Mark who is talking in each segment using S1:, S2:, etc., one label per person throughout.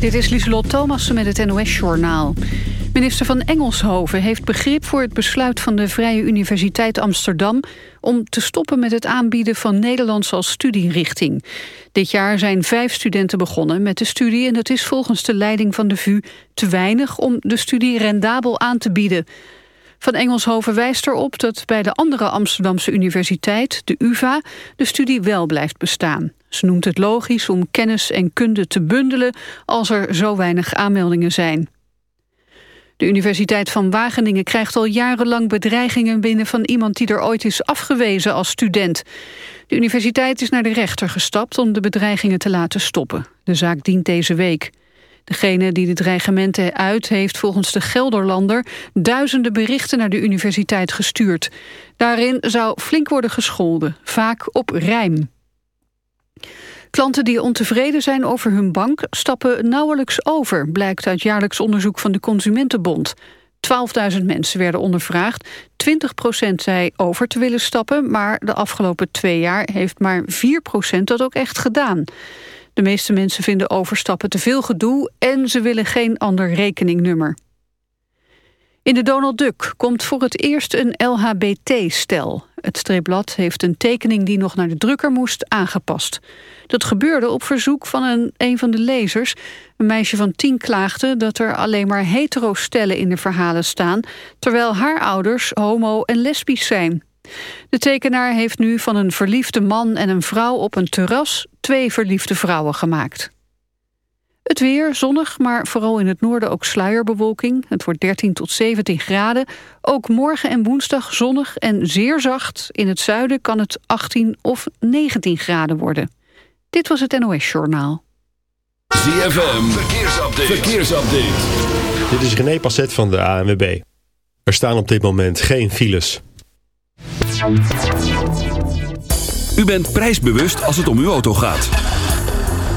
S1: Dit is Lieselot Thomassen met het NOS-journaal. Minister van Engelshoven heeft begrip voor het besluit van de Vrije Universiteit Amsterdam... om te stoppen met het aanbieden van Nederlands als studierichting. Dit jaar zijn vijf studenten begonnen met de studie... en dat is volgens de leiding van de VU te weinig om de studie rendabel aan te bieden... Van Engelshoven wijst erop dat bij de andere Amsterdamse universiteit, de UvA, de studie wel blijft bestaan. Ze noemt het logisch om kennis en kunde te bundelen als er zo weinig aanmeldingen zijn. De Universiteit van Wageningen krijgt al jarenlang bedreigingen binnen van iemand die er ooit is afgewezen als student. De universiteit is naar de rechter gestapt om de bedreigingen te laten stoppen. De zaak dient deze week. Degene die de dreigementen uit heeft volgens de Gelderlander... duizenden berichten naar de universiteit gestuurd. Daarin zou flink worden gescholden, vaak op rijm. Klanten die ontevreden zijn over hun bank stappen nauwelijks over... blijkt uit jaarlijks onderzoek van de Consumentenbond. 12.000 mensen werden ondervraagd. 20% zei over te willen stappen... maar de afgelopen twee jaar heeft maar 4% dat ook echt gedaan. De meeste mensen vinden overstappen te veel gedoe... en ze willen geen ander rekeningnummer. In de Donald Duck komt voor het eerst een LHBT-stel. Het streepblad heeft een tekening die nog naar de drukker moest aangepast. Dat gebeurde op verzoek van een, een van de lezers. Een meisje van tien klaagde dat er alleen maar hetero-stellen in de verhalen staan... terwijl haar ouders homo- en lesbisch zijn. De tekenaar heeft nu van een verliefde man en een vrouw op een terras twee verliefde vrouwen gemaakt. Het weer, zonnig, maar vooral in het noorden ook sluierbewolking. Het wordt 13 tot 17 graden. Ook morgen en woensdag zonnig en zeer zacht. In het zuiden kan het 18 of 19 graden worden. Dit was het NOS Journaal.
S2: ZFM, verkeersupdate. verkeersupdate.
S3: Dit is René Passet van de ANWB. Er staan op dit moment geen files.
S2: U bent prijsbewust als het om uw auto gaat.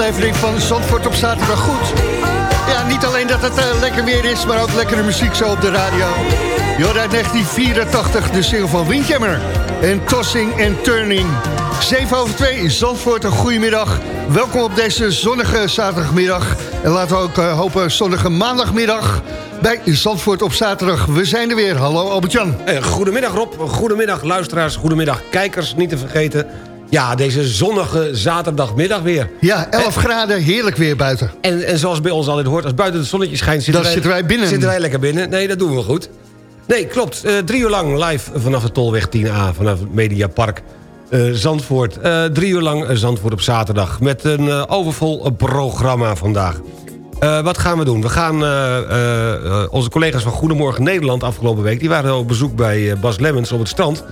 S4: Aflevering van Zandvoort op zaterdag goed. Ja, niet alleen dat het uh, lekker weer is, maar ook lekkere muziek zo op de radio. Je uit 1984 de single van Windjammer. En Tossing and Turning. 7 over 2, Zandvoort, een goedemiddag. Welkom op deze zonnige zaterdagmiddag. En laten we ook uh, hopen zonnige maandagmiddag bij Zandvoort op zaterdag. We zijn er weer. Hallo Albert-Jan.
S5: Eh, goedemiddag Rob, goedemiddag luisteraars, goedemiddag kijkers. Niet te vergeten, ja, deze zonnige zaterdagmiddag weer.
S4: Ja, 11 graden, heerlijk weer buiten.
S5: En, en zoals bij ons altijd hoort, als buiten het zonnetje schijnt...
S4: Zitten, wij, zitten wij binnen.
S5: Zitten wij lekker binnen. Nee, dat doen we goed. Nee, klopt. Uh, drie uur lang live vanaf de Tolweg 10A, vanaf het Mediapark uh, Zandvoort. Uh, drie uur lang Zandvoort op zaterdag. Met een overvol programma vandaag. wat gaan we doen? We gaan onze collega's van Goedemorgen Nederland afgelopen week... die waren op bezoek bij Bas Lemmens op het strand.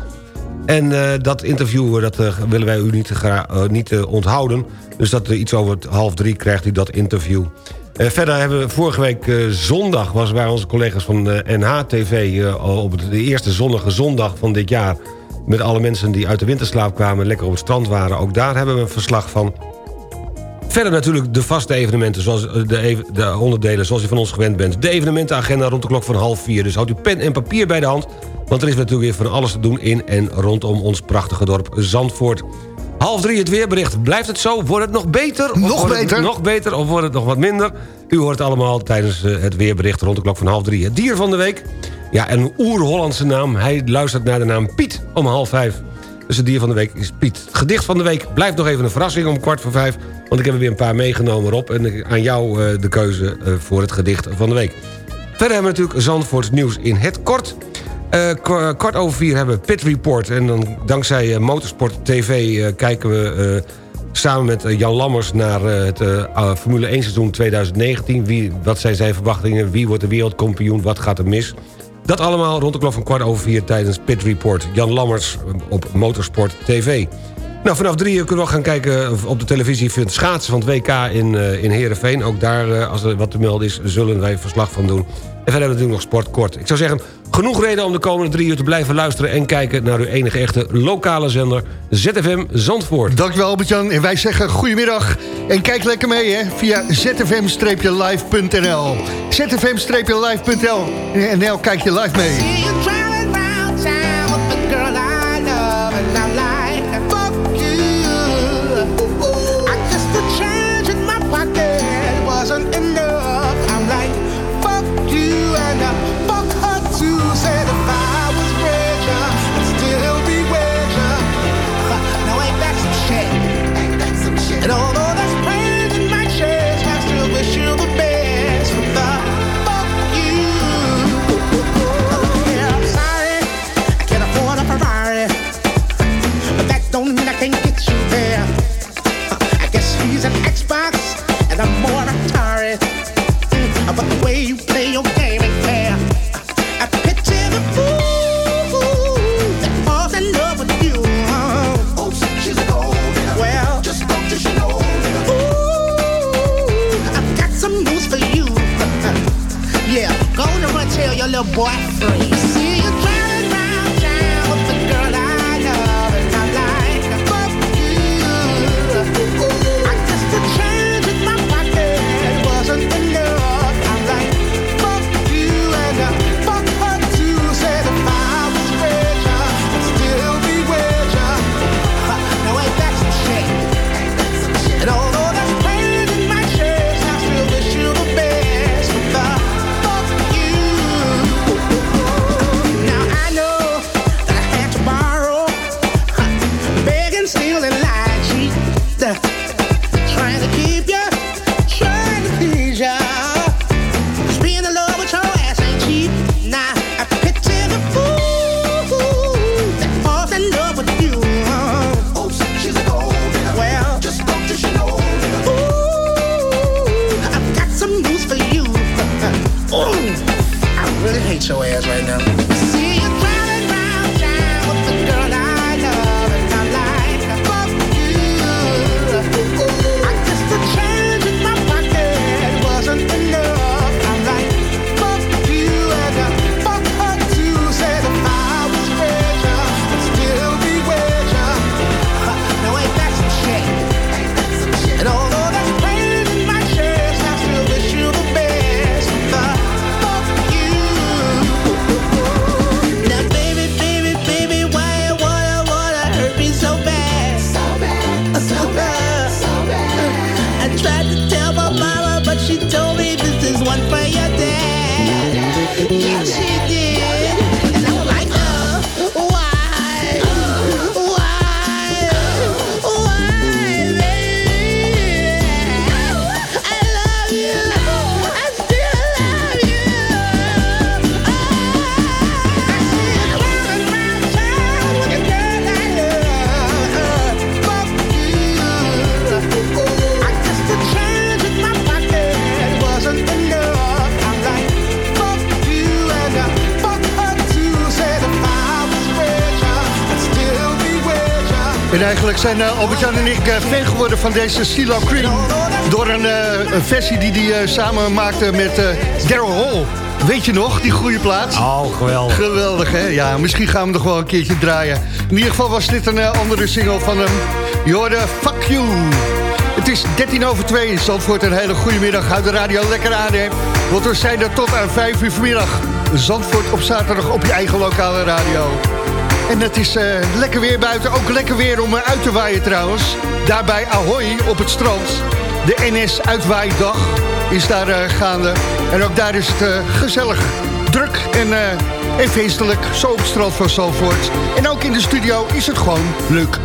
S5: En dat interview dat, willen wij u niet, niet onthouden. Dus dat iets over het half drie krijgt u dat interview. Verder hebben we vorige week zondag... Was, waren onze collega's van NH-TV op de eerste zonnige zondag van dit jaar... met alle mensen die uit de winterslaap kwamen... lekker op het strand waren. Ook daar hebben we een verslag van. Verder natuurlijk de vaste evenementen, zoals de, de onderdelen zoals u van ons gewend bent. De evenementenagenda rond de klok van half vier. Dus houd uw pen en papier bij de hand... want er is natuurlijk weer van alles te doen in en rondom ons prachtige dorp Zandvoort. Half drie het weerbericht. Blijft het zo? Wordt het nog beter?
S4: Nog beter?
S5: nog beter of wordt het nog wat minder? U hoort allemaal tijdens eh, het weerbericht rond de klok van half drie. Het dier van de week. Ja, een oer-Hollandse naam. Hij luistert naar de naam Piet om half vijf. Dus het dier van de week is Piet. Het gedicht van de week blijft nog even een verrassing om kwart voor vijf. Want ik heb er weer een paar meegenomen op. En aan jou uh, de keuze uh, voor het gedicht van de week. Verder hebben we natuurlijk Zandvoorts nieuws in het kort. Uh, kwart over vier hebben we Pit Report. En dan dankzij uh, Motorsport TV uh, kijken we samen met Jan Lammers... naar het Formule 1 seizoen 2019. Wie, wat zijn zijn verwachtingen? Wie wordt de wereldkampioen? Wat gaat er mis? Dat allemaal rond de klok van kwart over vier tijdens Pit Report. Jan Lammers op Motorsport TV. Nou, vanaf drie uur kunnen we gaan kijken op de televisie... voor het schaatsen van het WK in, in Heerenveen. Ook daar, als er wat te melden is, zullen wij verslag van doen. En verder hebben we natuurlijk nog sport kort. Ik zou zeggen, genoeg reden om de komende drie uur te blijven luisteren... en kijken naar uw enige echte lokale zender ZFM Zandvoort.
S4: Dankjewel Albert-Jan. En wij zeggen goedemiddag. En kijk lekker mee hè, via zfm-live.nl. zfm-live.nl. En kijk je live mee.
S6: zijn eh, Albert-Jan en ik eh, fan geworden van deze Silo Cream. Door een, eh, een versie die hij samen maakte met Daryl Hall. Weet je nog, die goede plaats?
S5: Oh, geweldig.
S6: Geweldig, hè? Ja, misschien gaan we nog wel een keertje draaien. In ieder geval was dit een andere single van hem. Jorde, fuck you. Het is 13 over 2. in Zandvoort, een hele goede middag. Houd de radio lekker aan. Want we zijn er tot aan 5 uur vanmiddag. Zandvoort op zaterdag op je eigen lokale radio. En het is eh, lekker weer buiten. Ook lekker weer om eh, uit te waaien trouwens. Daarbij Ahoy op het strand. De NS Uitwaaidag is daar eh, gaande. En ook daar is het gezellig, druk en, feestelijk. Zo op het strand van Zalvoort. En ook in de studio is het gewoon leuk.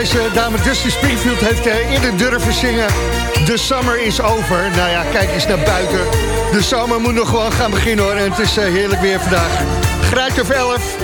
S6: Deze dame Dusty Springfield heeft eh, eerder durven zingen... De summer is over. Nou ja, kijk eens naar buiten. De zomer moet nog gewoon gaan beginnen hoor. En het is eh, heerlijk weer vandaag. Graag of 11.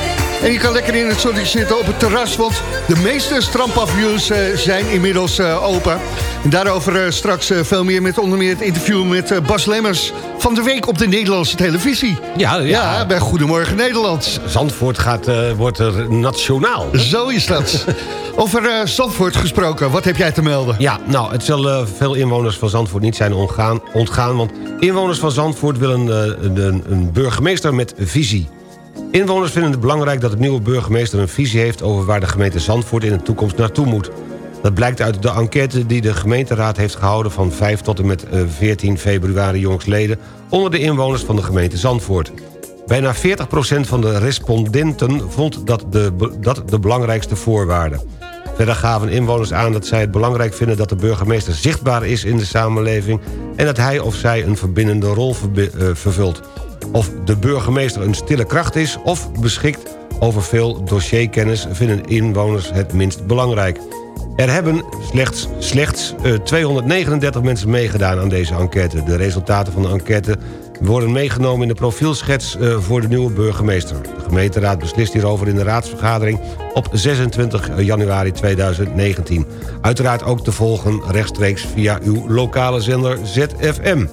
S7: En je kan lekker in het zonnetje zitten op het terras... want de meeste strandpaviljoens eh, zijn inmiddels open. En daarover straks veel meer met onder meer het interview met Bas Lemmers... van de week op de Nederlandse televisie.
S5: Ja, ja.
S7: bij Goedemorgen Nederland.
S5: Zandvoort gaat, wordt er nationaal.
S7: Zo is dat. Over eh, Zandvoort gesproken, wat heb jij te melden?
S5: Ja, nou, het zal eh, veel inwoners van Zandvoort niet zijn ontgaan, ontgaan... want inwoners van Zandvoort willen eh, een, een burgemeester met visie. Inwoners vinden het belangrijk dat de nieuwe burgemeester een visie heeft... over waar de gemeente Zandvoort in de toekomst naartoe moet. Dat blijkt uit de enquête die de gemeenteraad heeft gehouden... van 5 tot en met eh, 14 februari jongsleden... onder de inwoners van de gemeente Zandvoort. Bijna 40% van de respondenten vond dat de, dat de belangrijkste voorwaarde. Verder gaven inwoners aan dat zij het belangrijk vinden... dat de burgemeester zichtbaar is in de samenleving... en dat hij of zij een verbindende rol eh, vervult. Of de burgemeester een stille kracht is... of beschikt over veel dossierkennis... vinden inwoners het minst belangrijk. Er hebben slechts, slechts eh, 239 mensen meegedaan aan deze enquête. De resultaten van de enquête worden meegenomen in de profielschets eh, voor de nieuwe burgemeester. De gemeenteraad beslist hierover in de raadsvergadering op 26 januari 2019. Uiteraard ook te volgen rechtstreeks via uw lokale zender ZFM.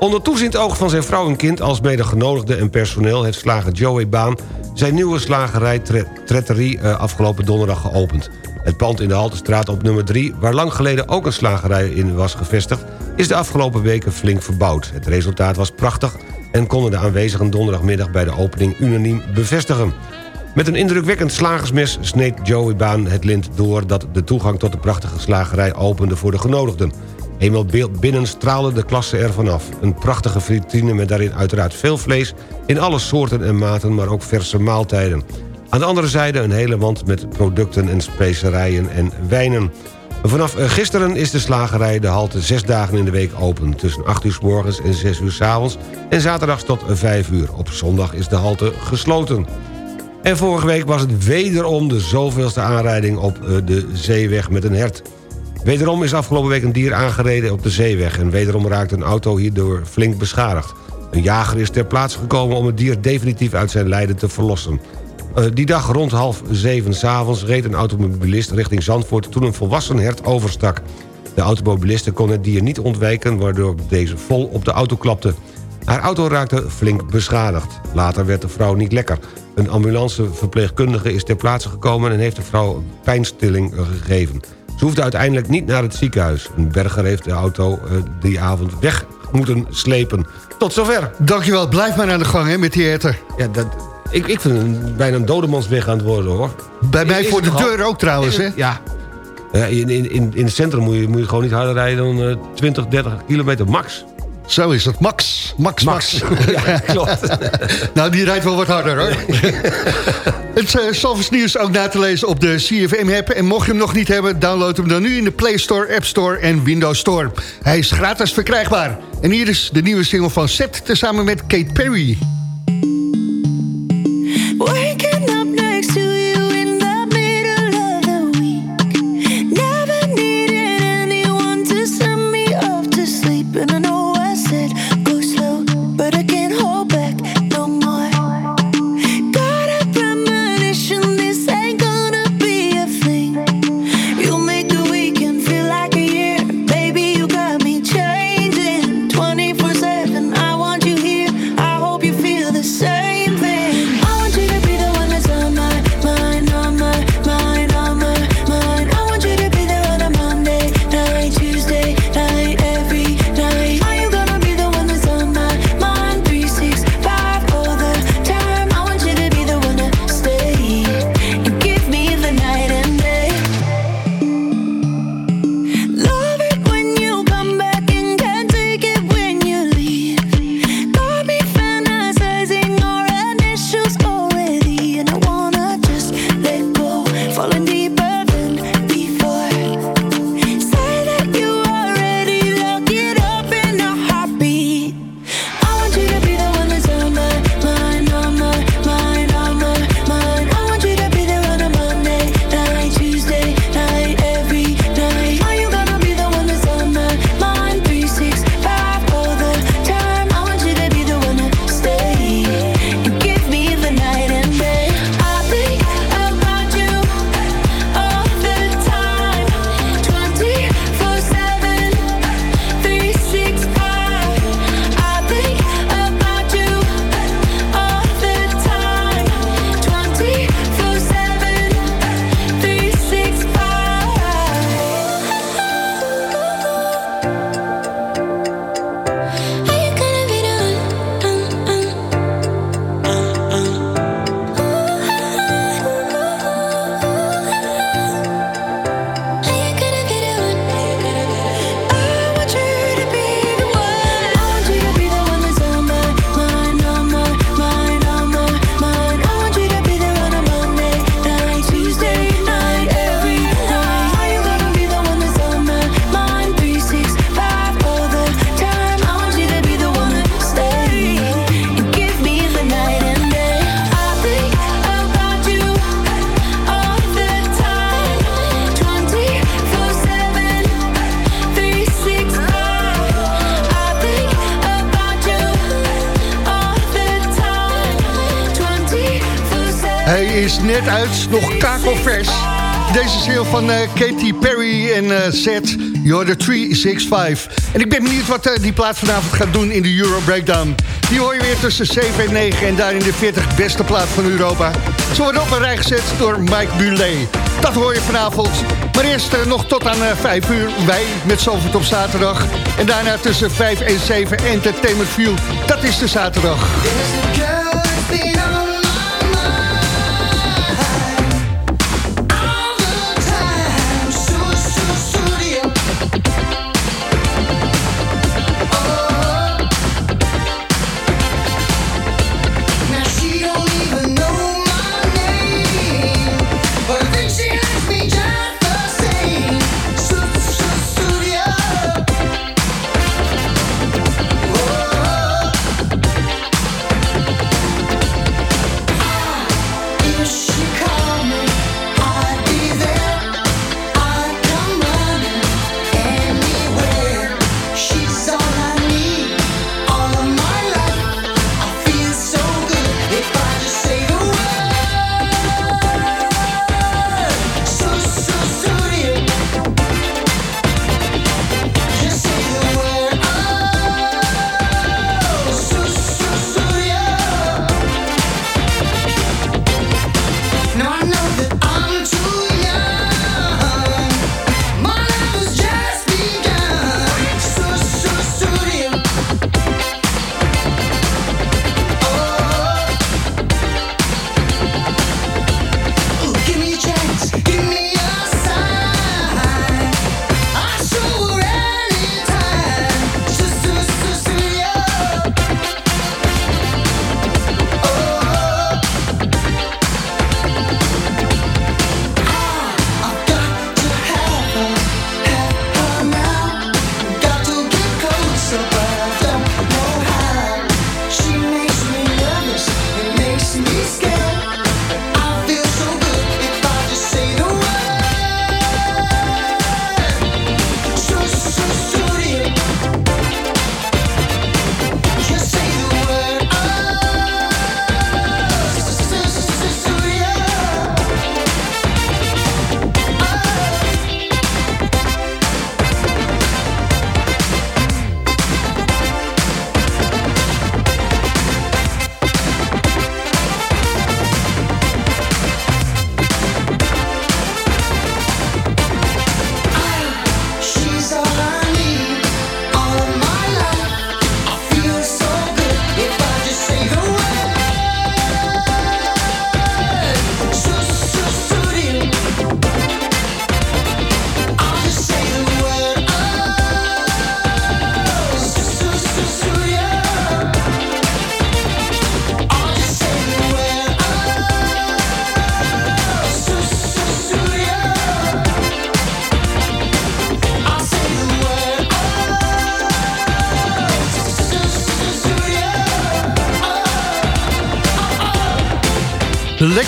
S5: Onder toezicht oog van zijn vrouw en kind als mede genodigde en personeel... heeft slager Joey Baan zijn nieuwe slagerij Tre- Tretterie eh, afgelopen donderdag geopend. Het pand in de Haltestraat op nummer 3, waar lang geleden ook een slagerij in was gevestigd... is de afgelopen weken flink verbouwd. Het resultaat was prachtig en konden de aanwezigen donderdagmiddag bij de opening unaniem bevestigen. Met een indrukwekkend slagersmes sneed Joey Baan het lint door... dat de toegang tot de prachtige slagerij opende voor de genodigden. Eenmaal binnen straalde de klasse ervan af. Een prachtige vitrine met daarin uiteraard veel vlees... in alle soorten en maten, maar ook verse maaltijden. Aan de andere zijde een hele wand met producten en specerijen en wijnen. Vanaf eh, gisteren is de slagerij de halte zes dagen in de week open. Tussen 8 uur s morgens en 6 uur s avonds. En zaterdags tot 5 uur. Op zondag is de halte gesloten. En vorige week was het wederom de zoveelste aanrijding op eh, de zeeweg met een hert. Wederom is afgelopen week een dier aangereden op de zeeweg... en wederom raakte een auto hierdoor flink beschadigd. Een jager is ter plaatse gekomen om het dier definitief uit zijn lijden te verlossen. Eh, die dag rond half zeven s'avonds reed een automobilist richting Zandvoort... toen een volwassen hert overstak. De automobiliste kon het dier niet ontwijken... waardoor deze vol op de auto klapte. Haar auto raakte flink beschadigd. Later werd de vrouw niet lekker. Een ambulanceverpleegkundige is ter plaatse gekomen... en heeft de vrouw pijnstilling gegeven. Ze hoefde uiteindelijk niet naar het ziekenhuis. Een berger heeft de auto eh, die avond weg moeten slepen. Tot zover.
S7: Dankjewel, blijf maar aan de gang hè, met die herten.
S5: Ja, dat, ik, ik vind het bijna een dodemansweg aan het worden, hoor.
S7: Bij mij voor de deur ook trouwens, hè?
S5: Ja. In, in, in, in het centrum moet je, moet je gewoon niet harder rijden dan eh, 20, 30 kilometer max.
S7: Zo is het. Max. Max, Max.
S5: Ja, klopt.
S7: nou, die rijdt wel wat harder, hoor. het uh, Salvers nieuws ook na te lezen op de CFM-app. En mocht je hem nog niet hebben, download hem dan nu in de Play Store, App Store en Windows Store. Hij is gratis verkrijgbaar. En hier is de nieuwe single van Seth, tezamen met Kate Perry.
S8: Is net uit, nog kakelvers. Deze single van eh, Katy Perry en uh, Zet, You're the 365. En ik ben benieuwd wat eh, die plaat vanavond gaat doen in de Euro Breakdown. Die hoor je weer tussen 7 en 9 en daar in de 40 beste plaat van Europa. Ze worden op een rij gezet door Mike Bulet. Dat hoor je vanavond. Maar eerst eh, nog tot aan eh, 5 uur. Wij met Zalvert op zaterdag. En daarna tussen 5 en 7 Entertainment View. Dat is de zaterdag.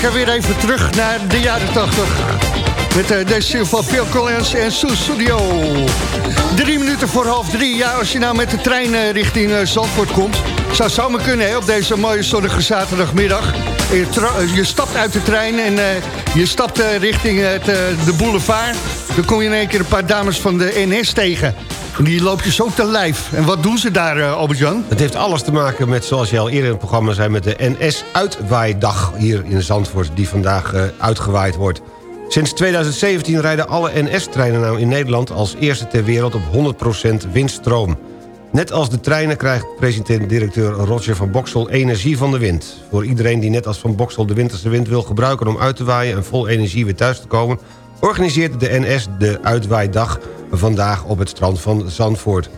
S8: Lekker weer even terug naar de jaren 80. Met uh, deze single van Phil Collins en Sue Studio. Drie minuten voor half drie. Ja, als je nou met de trein uh, richting uh, Zandvoort komt... zou het zomaar kunnen op deze mooie zonnige zaterdagmiddag. Je, je, stapt uit de trein en je stapt richting het, de boulevard. Dan kom je in één keer een paar dames van de NS tegen. Die loop je zo te lijf. En wat doen ze daar, uh, Albert-Jan?
S5: Het heeft alles te maken met, zoals je al eerder in het programma zei... met de NS-uitwaaidag hier in Zandvoort... die vandaag uh, uitgewaaid wordt. Sinds 2017 rijden alle NS-treinen nou in Nederland... als eerste ter wereld op 100% windstroom. Net als de treinen krijgt president-directeur Roger van Boksel energie van de wind. Voor iedereen die net als van Boksel de winterse wind wil gebruiken... om uit te waaien en vol energie weer thuis te komen... organiseert de NS de uitwaaidag vandaag op het strand van Zandvoort.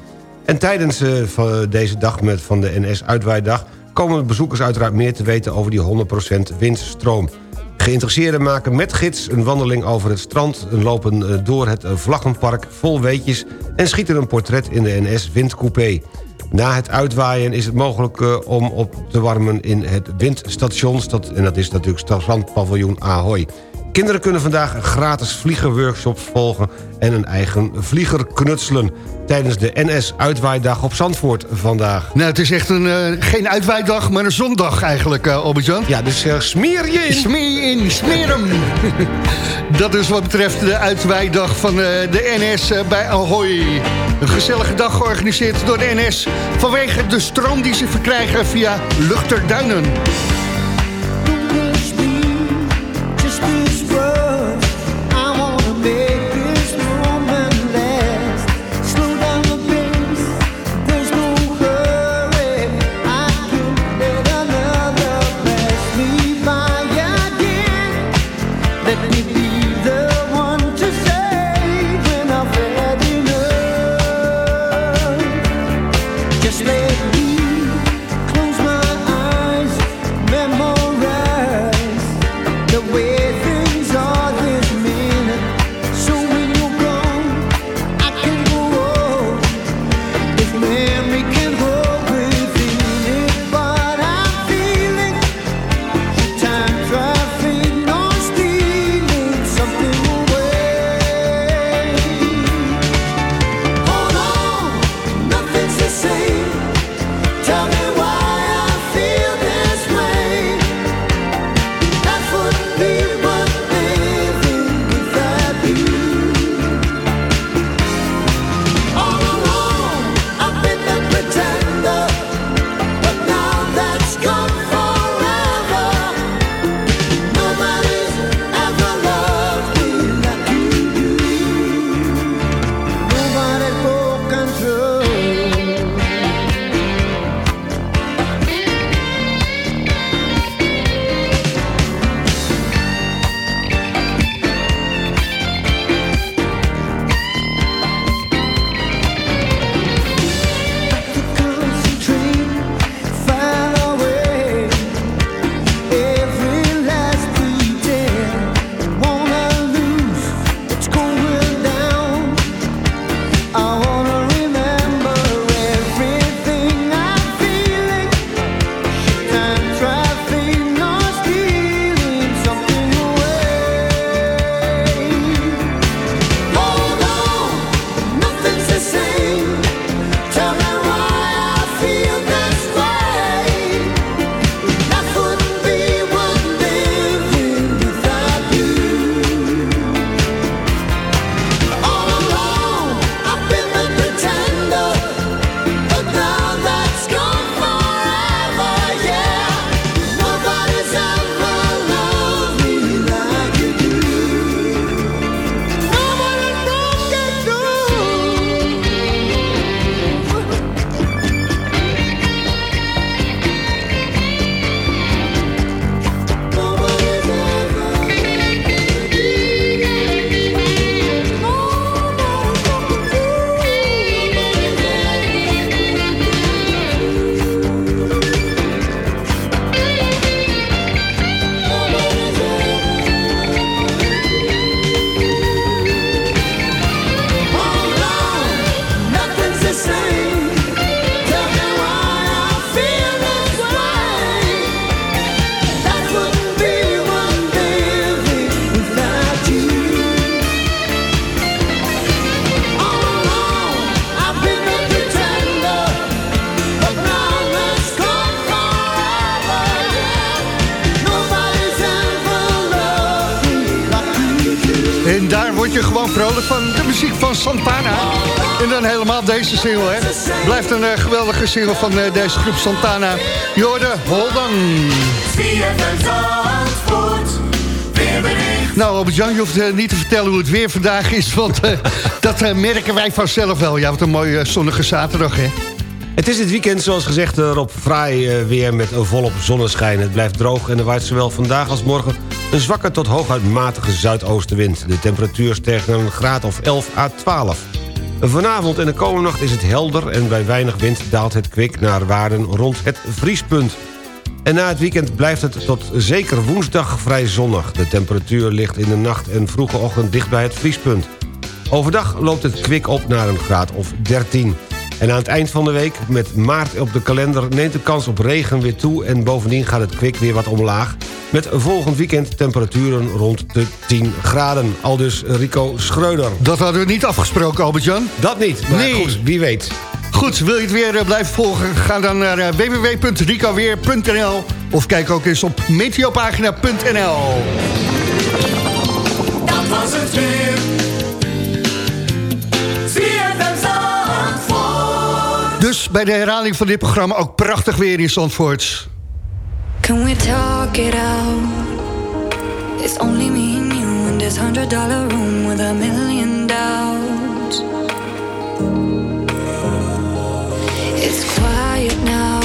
S5: En tijdens uh, deze dag met, van de NS-uitwaaidag... komen bezoekers uiteraard meer te weten over die 100% windstroom. Geïnteresseerden maken met gids een wandeling over het strand... lopen uh, door het vlaggenpark vol weetjes... en schieten een portret in de NS-windcoupé. Na het uitwaaien is het mogelijk om op te warmen in het windstation... en dat is natuurlijk strandpaviljoen Ahoy. Kinderen kunnen vandaag een gratis vliegerworkshop volgen... en een eigen vlieger knutselen tijdens de NS-uitwaaidag op Zandvoort vandaag.
S8: Nou, het is echt een, eh, geen uitwaaidag, maar een zondag eigenlijk, uh, Albert-Jan.
S5: Ja, dus uh, smeer je in.
S8: Smeer je in, smeer hem. Dat is wat betreft de uitwaaidag van de NS bij Ahoy. Een gezellige dag georganiseerd door de NS... vanwege de stroom die ze verkrijgen via Luchterduinen.
S9: living
S8: in van Santana. En dan helemaal deze single, hè. Blijft een eh, geweldige single van eh, deze groep Santana. Jorde, hold on. Nou, Albert-Jan, je hoeft eh, niet te vertellen hoe het weer vandaag is... want dat merken wij vanzelf wel. Ja, wat een mooie zonnige zaterdag, hè.
S5: Het is dit weekend, zoals gezegd, erop fraai weer met volop zonneschijn. Het blijft droog en er waait zowel vandaag als morgen... een zwakke tot hooguit matige zuidoostenwind. De temperatuur stijgt naar een graad of 11 à 12. Vanavond en de komende nacht is het helder... en bij weinig wind daalt het kwik naar waarden rond het vriespunt. En na het weekend blijft het tot zeker woensdag vrij zonnig. De temperatuur ligt in de nacht en vroege ochtend dicht bij het vriespunt. Overdag loopt het kwik op naar een graad of 13. En aan het eind van de week, met maart op de kalender... neemt de kans op regen weer toe... en bovendien gaat het kwik weer wat omlaag... Met volgend weekend temperaturen rond de 10 graden. Al dus Rico Schreuder.
S7: Dat hadden we niet afgesproken, Albert-Jan.
S5: Dat niet, maar
S7: Nee.
S5: goed, wie weet.
S7: Goed, wil je het weer eh, blijven volgen? Ga dan naar eh, www.ricoweer.nl of kijk ook eens op meteopagina.nl.
S10: Dat was het weer.
S7: Dus bij de herhaling van dit programma ook prachtig weer in Zandvoort.
S11: Can we talk it out? It's only me and you in this hundred dollar room with a million doubts. It's quiet now.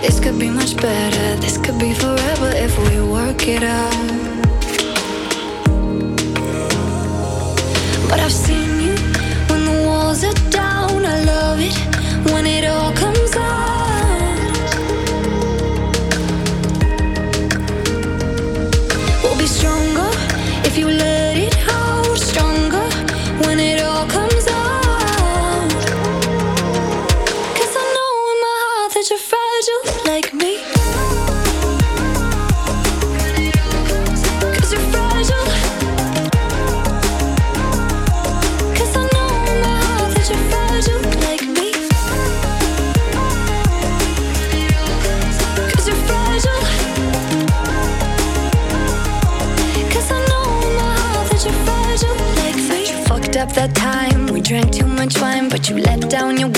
S11: This could be much better. This could be forever if we work it out. But I've seen you when the walls are down. I love it when it all comes you let down your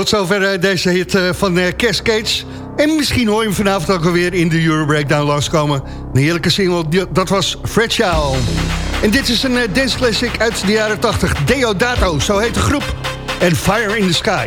S7: Tot zover eh, deze hit eh, van eh, Cascades. En misschien hoor je hem vanavond ook alweer in de Euro Breakdown langskomen. Een heerlijke single, dat was Fragile. En dit is een dance classic uit de jaren 80. Deodato, zo heet de groep. En Fire in the Sky.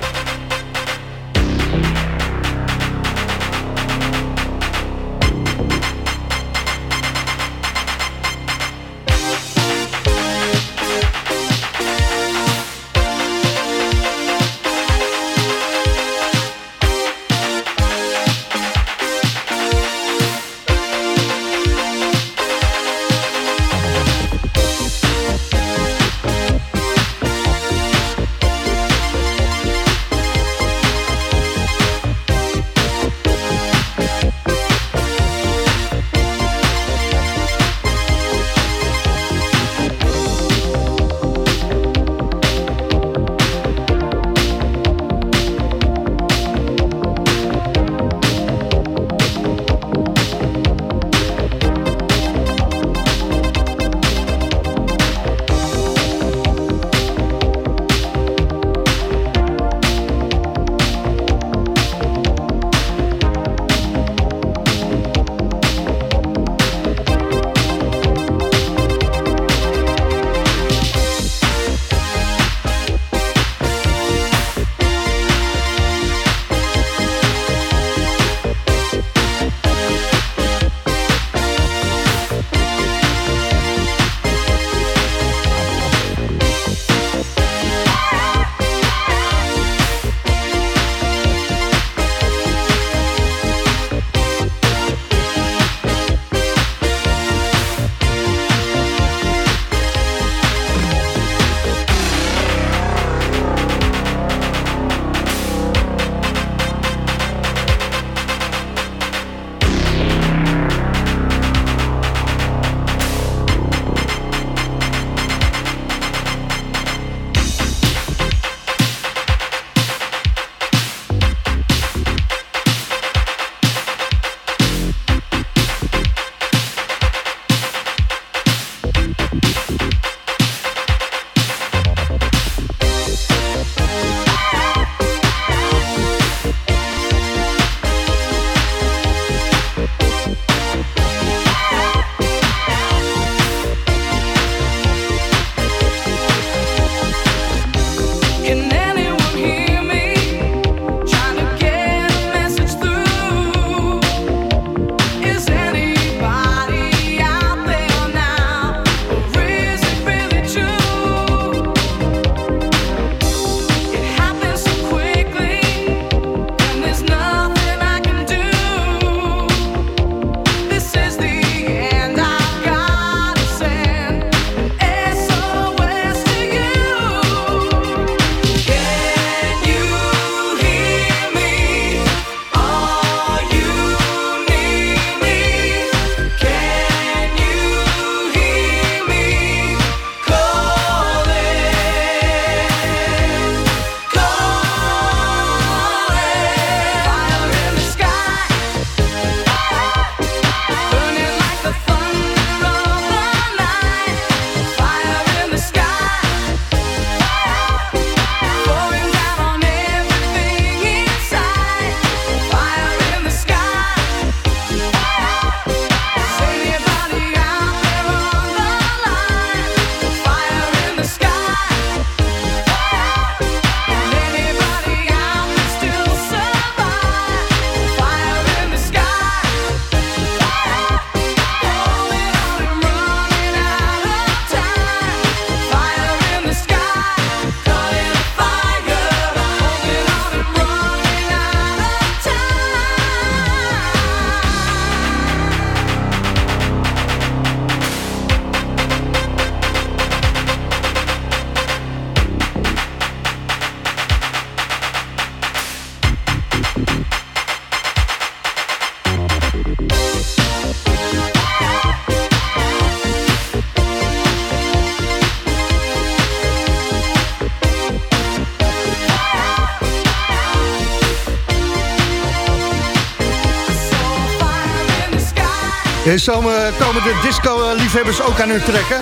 S7: En zo eh, komen de disco-liefhebbers ook aan hun trekken.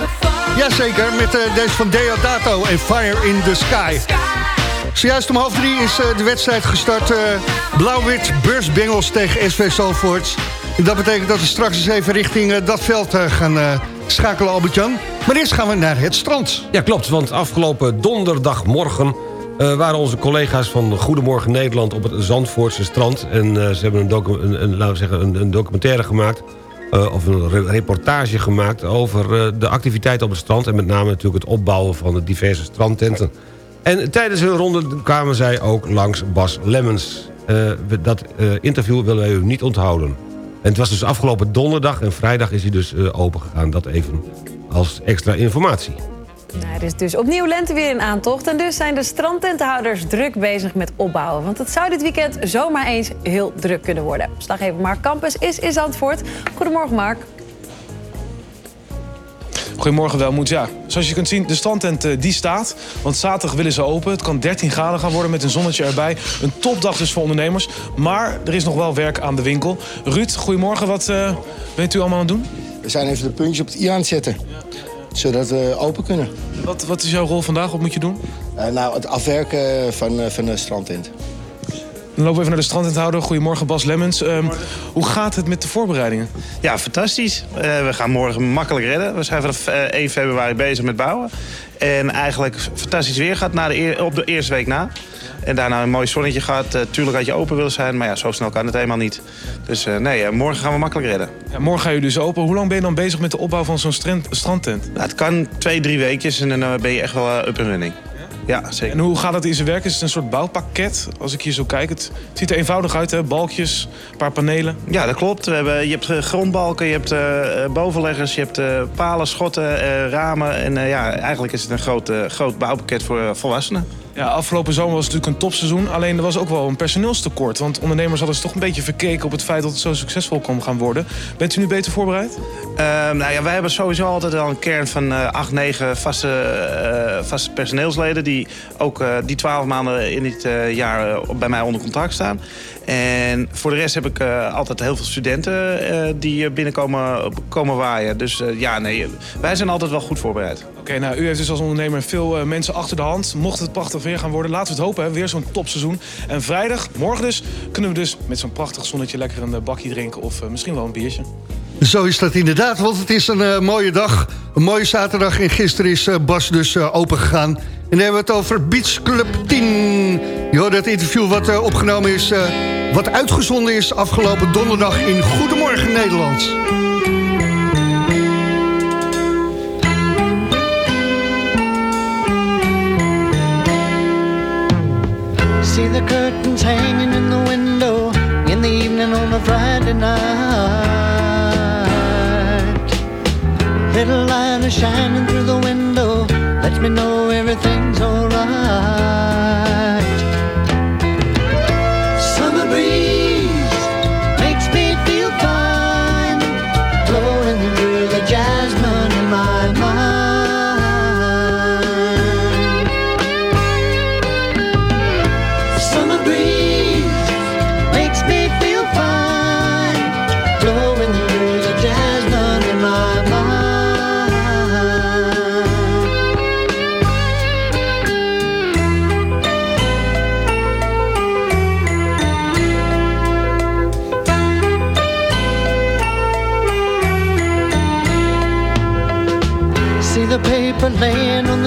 S7: Jazeker, met eh, deze van Deodato en Fire in the Sky. Zojuist om half drie is eh, de wedstrijd gestart. Blauw-wit Beursbengels tegen SV Zalvoort. En dat betekent dat we straks eens even richting dat veld gaan schakelen, Albert-Jan. Maar eerst gaan we naar het strand.
S5: Ja, klopt, want afgelopen donderdagmorgen... waren onze collega's van Goedemorgen Nederland op het Zandvoortse strand. En ze hebben een, een, zeggen, een documentaire gemaakt... eh, of een re- reportage gemaakt over eh, de activiteiten op het strand... en met name natuurlijk het opbouwen van de diverse strandtenten. En tijdens hun ronde kwamen zij ook langs Bas Lemmens. Eh, dat interview willen wij u niet onthouden. En het was dus afgelopen donderdag en vrijdag is hij dus open gegaan. Dat even als extra informatie.
S12: Nou, er is dus opnieuw lenteweer in aantocht. En dus zijn de strandtentenhouders druk bezig met opbouwen. Want het zou dit weekend zomaar eens heel druk kunnen worden. Slaggever Mark Campus is in Zandvoort. Goedemorgen, Mark.
S13: Goedemorgen Welmoed. Ja, zoals je kunt zien, de strandtent eh, die staat. Want zaterdag willen ze open. Het kan 13 graden gaan worden met een zonnetje erbij. Een topdag dus voor ondernemers. Maar er is nog wel werk aan de winkel. Ruud, goedemorgen. Wat eh, bent u allemaal aan het doen?
S14: We zijn even de puntjes op het i aan het zetten. Zodat we open kunnen.
S13: Wat, wat is jouw rol vandaag? Wat moet je doen?
S14: Eh, nou, het afwerken van, eh, van de strandtent.
S13: Dan lopen we even naar de strandtenthouder. Goedemorgen Bas Lemmens. Ehm, hoe gaat het met de voorbereidingen?
S15: Ja, fantastisch. Eh, we gaan morgen makkelijk redden. We zijn vanaf eh, 1 februari bezig met bouwen. En eigenlijk fantastisch weer gaat na de eer- op de eerste week na. En daarna een mooi zonnetje gaat. Eh, tuurlijk had je open willen zijn, maar ja, zo snel kan het helemaal niet. Dus eh, nee, eh, morgen gaan we makkelijk redden.
S13: Ja, morgen ga je dus open. Hoe lang ben je dan bezig met de opbouw van zo'n strand- strandtent?
S15: Nou, het kan twee, drie weekjes en dan ben je echt wel up and running. Ja, zeker.
S13: En hoe gaat dat in zijn werk? Is het een soort bouwpakket? Als ik hier zo kijk, het ziet er eenvoudig uit, hè? Balkjes, een paar panelen.
S15: Ja, dat klopt. We hebben, je hebt grondbalken, je hebt bovenleggers, je hebt palen, schotten, ramen. En ja, eigenlijk is het een groot, groot bouwpakket voor volwassenen.
S13: Ja, afgelopen zomer was het natuurlijk een topseizoen. Alleen er was ook wel een personeelstekort. Want ondernemers hadden zich toch een beetje verkeken op het feit dat het zo succesvol kon gaan worden. Bent u nu beter voorbereid?
S15: Ehm, nou ja, wij hebben sowieso altijd al een kern van eh 8, 9 vaste, eh, vaste personeelsleden... die ook eh, die 12 maanden in dit eh, jaar bij mij onder contract staan. En voor de rest heb ik eh, altijd heel veel studenten eh, die eh, binnenkomen komen waaien. Dus eh, ja, nee, wij zijn altijd wel goed voorbereid.
S13: Oké, nou, u heeft dus als ondernemer veel eh, mensen achter de hand. Mocht het prachtig weer gaan worden, laten we het hopen. Hè? Weer zo'n topseizoen. En vrijdag, morgen dus, kunnen we dus met zo'n prachtig zonnetje lekker een bakje drinken of misschien wel een biertje.
S7: Zo is dat inderdaad, want het is een mooie dag. Een mooie zaterdag en gisteren is Bas dus uh, open gegaan. En dan hebben we het over Beach Club 10. Het interview wat uh, opgenomen is... Uh, wat uitgezonden is afgelopen donderdag in Goedemorgen Nederland.
S8: See the curtains hanging in the window in the evening on a Friday night. Little light is shining through the window, lets me know everything's alright.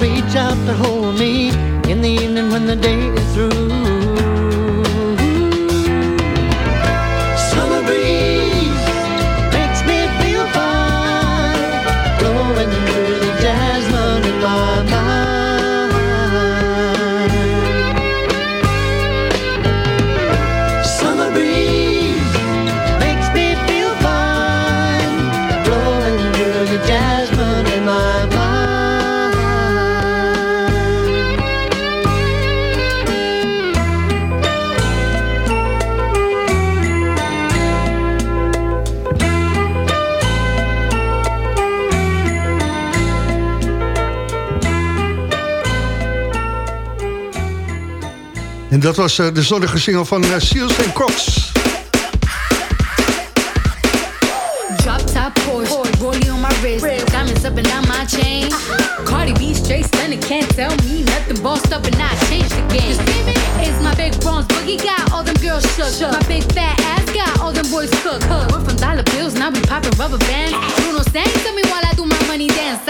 S8: reach out to hold me in the evening when the day
S7: En dat was eh, de zonnige single van eh, Seals and Crocs.
S16: Drop top Porsche, rolling on my wrist, diamonds up and down my chain. Cardi B and it can't tell me nothing. Bossed up and I changed the game. It's my big bronze boogie, got all them girls shook. My big fat ass got all them boys cooked. We're from dollar bills, now be popping rubber bands. Bruno Sang, to me while I do my money dance.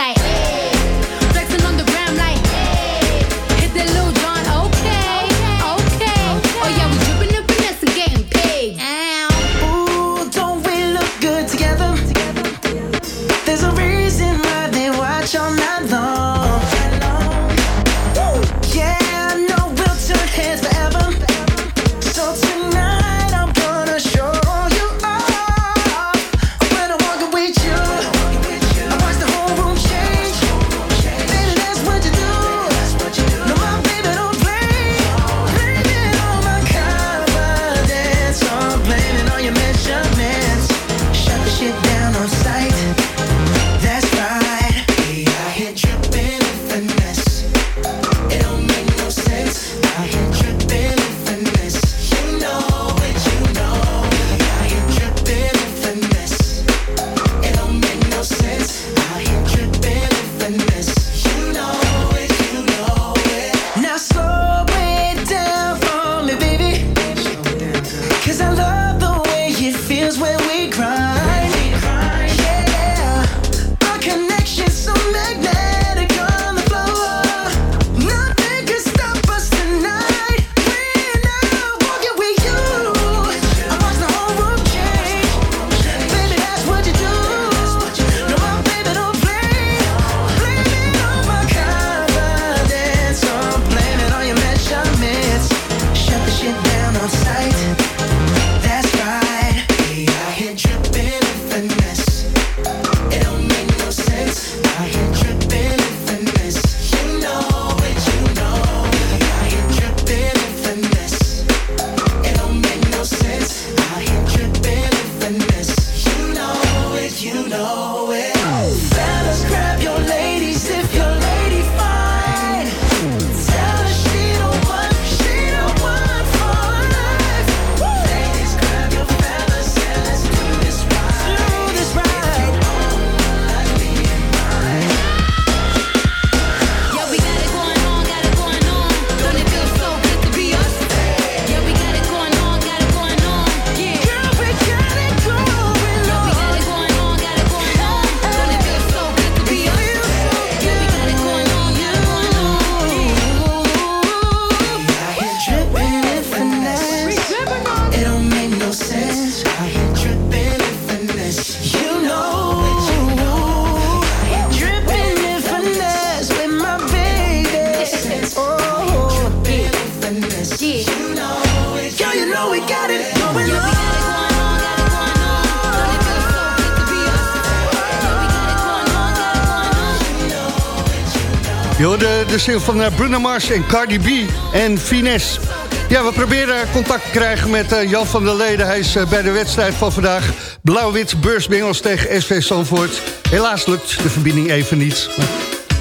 S7: van eh, Bruno Mars en Cardi B en Finesse. Ja, we proberen contact te krijgen met eh, Jan van der Leden. Hij is eh, bij de wedstrijd van vandaag. Blauw-wit Beursbingels tegen SV Zandvoort. Helaas lukt de verbinding even niet.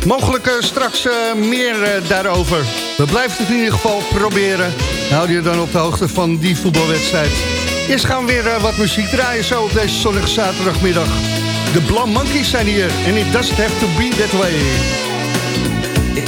S7: Mogelijk straks meer daarover. We blijven het in ieder geval proberen. Houd je dan op de hoogte van die voetbalwedstrijd. Eerst gaan we weer wat muziek draaien zo op deze zonnige zaterdagmiddag. De Blam Monkeys zijn hier en it doesn't have to be that way.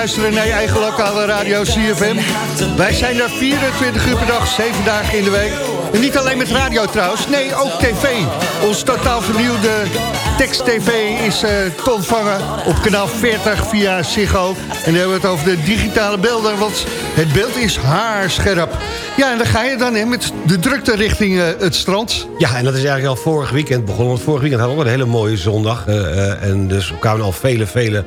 S7: luisteren naar je eigen lokale radio CFM. Wij zijn er 24 uur per dag, 7 dagen in de week. En niet alleen met radio trouwens, nee, ook tv. Ons totaal vernieuwde tekst-tv is eh, te ontvangen op kanaal 40 via Ziggo. En dan hebben we het over de digitale beelden, want het beeld is haarscherp. Ja, en dan ga je dan hè, met de drukte richting eh, het strand.
S5: Ja, en dat is eigenlijk al vorig weekend begonnen. Want vorig weekend hadden we een hele mooie zondag. eh, en dus kwamen al vele, vele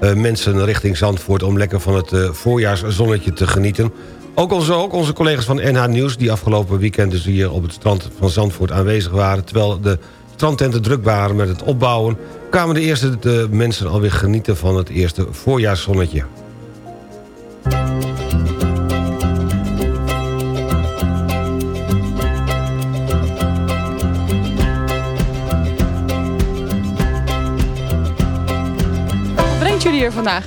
S5: mensen richting Zandvoort... om lekker van het eh, voorjaarszonnetje te genieten. Ook onze, ook onze collega's van NH Nieuws... die afgelopen weekend dus hier op het strand van Zandvoort aanwezig waren... terwijl de strandtenten druk waren met het opbouwen... kwamen de eerste de mensen alweer genieten van het eerste voorjaarszonnetje.
S17: Vandaag?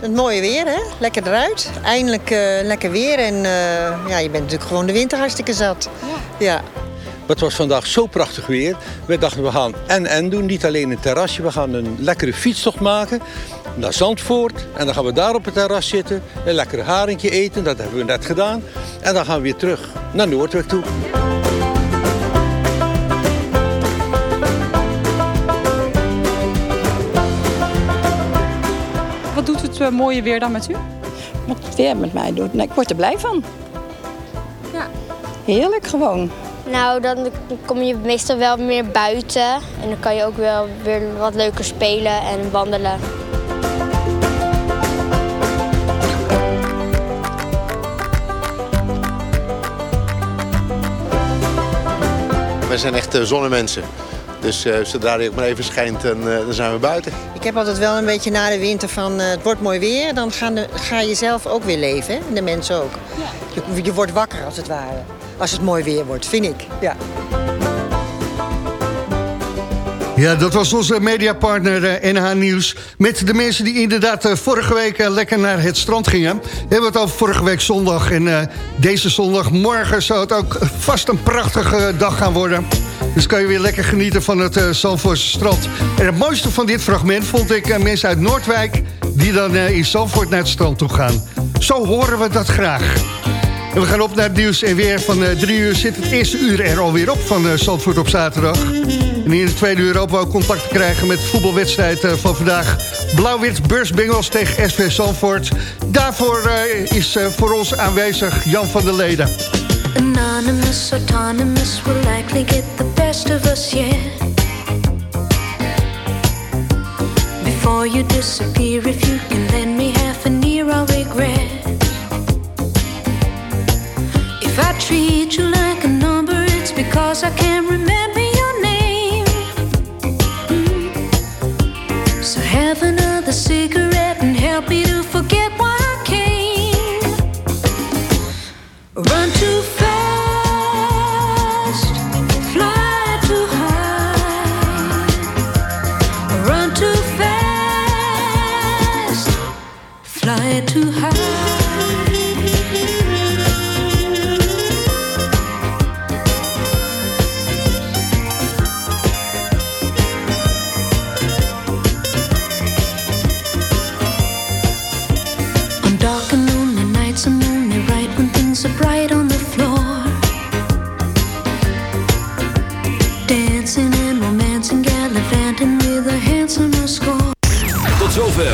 S18: Het mooie weer, hè? Lekker eruit. Eindelijk eh, lekker weer. En eh, ja, je bent natuurlijk gewoon de winter hartstikke zat. Ja.
S19: Het was vandaag zo prachtig weer. We dachten we gaan en-en doen. Niet alleen een terrasje. We gaan een lekkere fietstocht maken naar Zandvoort. En dan gaan we daar op het terras zitten. Een lekker haringje eten. Dat hebben we net gedaan. En dan gaan we weer terug naar Noordweg toe.
S17: Het mooie weer dan met u?
S20: Wat het weer met mij doet. Nee, ik word er blij van.
S17: Ja.
S20: Heerlijk gewoon.
S21: Nou, dan kom je meestal wel meer buiten. En dan kan je ook wel weer wat leuker spelen en wandelen.
S22: Wij zijn echt zonnemensen. Dus eh, zodra hij ook maar even schijnt, dan, eh, dan zijn we buiten.
S18: Ik heb altijd wel een beetje na de winter van eh, het wordt mooi weer. Dan gaan de, ga je zelf ook weer leven, hè? En de mensen ook. Je, je wordt wakker als het ware. Als het mooi weer wordt, vind ik. Ja.
S7: Ja, dat was onze mediapartner NH Nieuws. Met de mensen die inderdaad vorige week lekker naar het strand gingen. We hebben het over vorige week zondag. En eh, deze zondagmorgen zou het ook vast een prachtige dag gaan worden. Dus kan je weer lekker genieten van het eh Zandvoortse strand. En het mooiste van dit fragment vond ik eh, mensen uit Noordwijk... die dan eh, in Zandvoort naar het strand toe gaan. Zo horen we dat graag. We gaan op naar het nieuws en weer van eh, drie uur zit het eerste uur er alweer op van eh, Zandvoort op zaterdag. En in de tweede uur ook contact te krijgen met de voetbalwedstrijd van vandaag. Blauw-wit Beursbengels tegen SV Zandvoort. Daarvoor is voor ons aanwezig Jan van der Leden.
S11: Anonymous, autonomous will likely get the best of us, yet. Before you disappear, if you can lend me half an ear, I'll regret. If I treat you like a number, it's because I can't remember your name. Mm. So have another cigarette and help me to forget.